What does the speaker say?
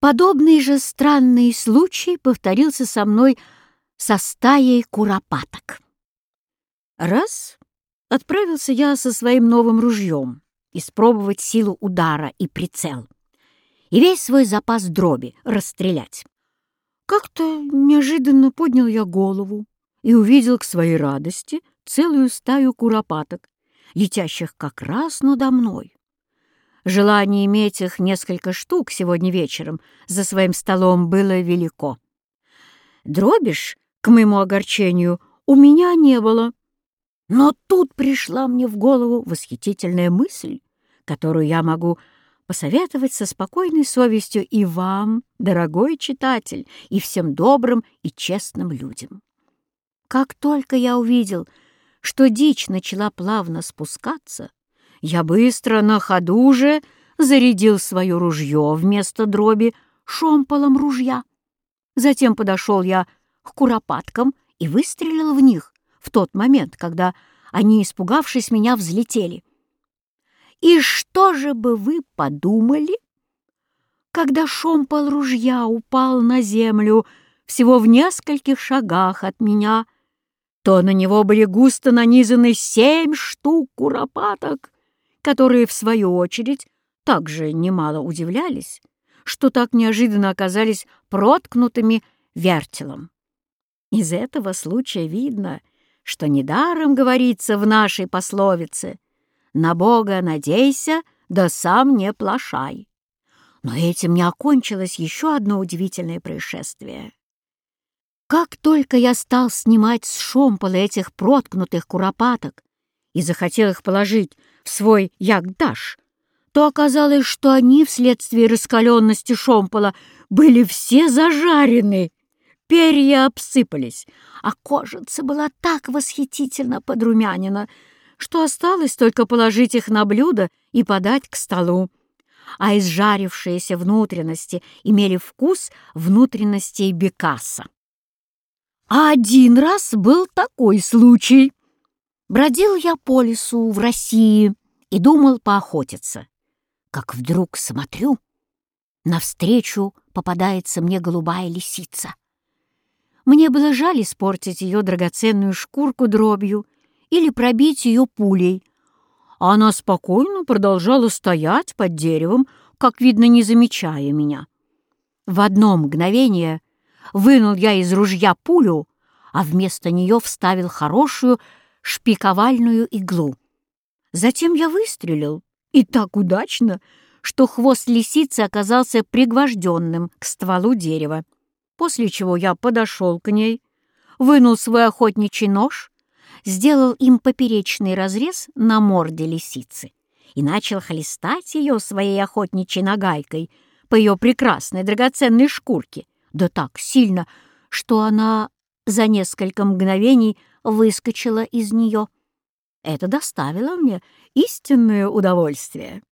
Подобный же странный случай повторился со мной со стаей куропаток. Раз отправился я со своим новым ружьем испробовать силу удара и прицел, и весь свой запас дроби расстрелять. Как-то неожиданно поднял я голову и увидел к своей радости целую стаю куропаток, летящих как раз надо мной. Желание иметь их несколько штук сегодня вечером за своим столом было велико. Дробиш, к моему огорчению, у меня не было. Но тут пришла мне в голову восхитительная мысль, которую я могу посоветовать со спокойной совестью и вам, дорогой читатель, и всем добрым и честным людям. Как только я увидел, что дичь начала плавно спускаться, я быстро на ходу же зарядил свое ружье вместо дроби шомполом ружья. Затем подошел я к куропаткам и выстрелил в них в тот момент, когда они, испугавшись меня, взлетели. И что же бы вы подумали, когда шомпол ружья упал на землю всего в нескольких шагах от меня, то на него были густо нанизаны семь штук куропаток, которые, в свою очередь, также немало удивлялись, что так неожиданно оказались проткнутыми вертелом. Из этого случая видно, что недаром говорится в нашей пословице «На Бога надейся, да сам не плашай». Но этим не окончилось еще одно удивительное происшествие. Как только я стал снимать с шомпола этих проткнутых куропаток и захотел их положить в свой ягдаш, то оказалось, что они вследствие раскаленности шомпола были все зажарены. Перья обсыпались, а кожица была так восхитительно подрумянина, что осталось только положить их на блюдо и подать к столу. А изжарившиеся внутренности имели вкус внутренностей бекаса. А один раз был такой случай. Бродил я по лесу в России и думал поохотиться. Как вдруг смотрю, навстречу попадается мне голубая лисица. Мне было жаль испортить ее драгоценную шкурку дробью или пробить ее пулей. А она спокойно продолжала стоять под деревом, как видно, не замечая меня. В одно мгновение вынул я из ружья пулю, а вместо нее вставил хорошую шпиковальную иглу. Затем я выстрелил, и так удачно, что хвост лисицы оказался пригвожденным к стволу дерева, после чего я подошел к ней, вынул свой охотничий нож, сделал им поперечный разрез на морде лисицы и начал хлестать ее своей охотничьей нагайкой по ее прекрасной драгоценной шкурке, да так сильно, что она за несколько мгновений выскочила из нее. Это доставило мне истинное удовольствие.